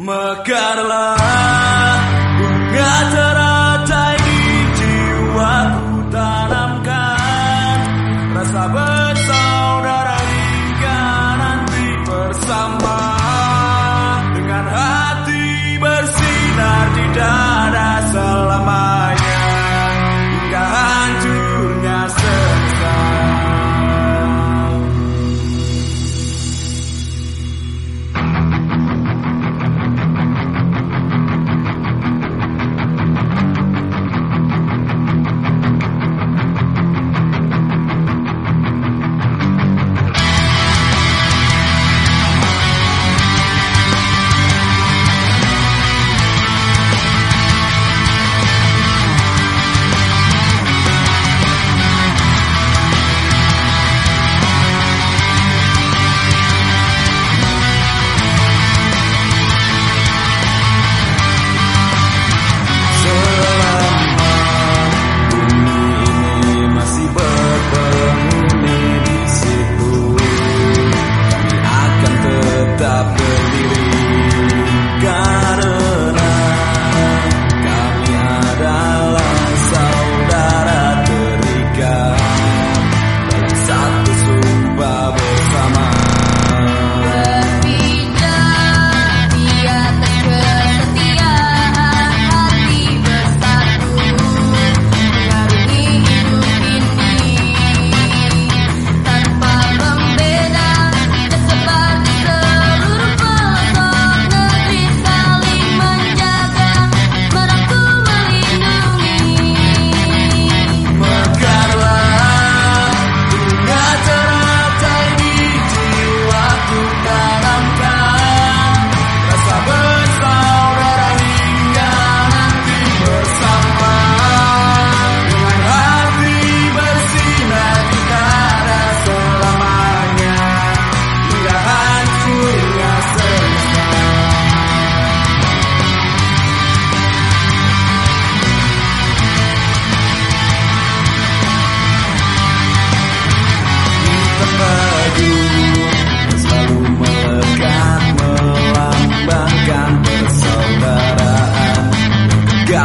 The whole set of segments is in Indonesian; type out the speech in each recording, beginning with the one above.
Mekarlah bunga teratai di jiwaku tanamkan rasa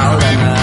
all of.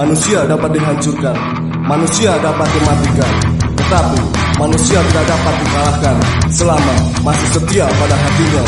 Manusia dapat dihancurkan, manusia dapat dimatikan, tetapi manusia tidak dapat dikalahkan selama masih setia pada hatinya.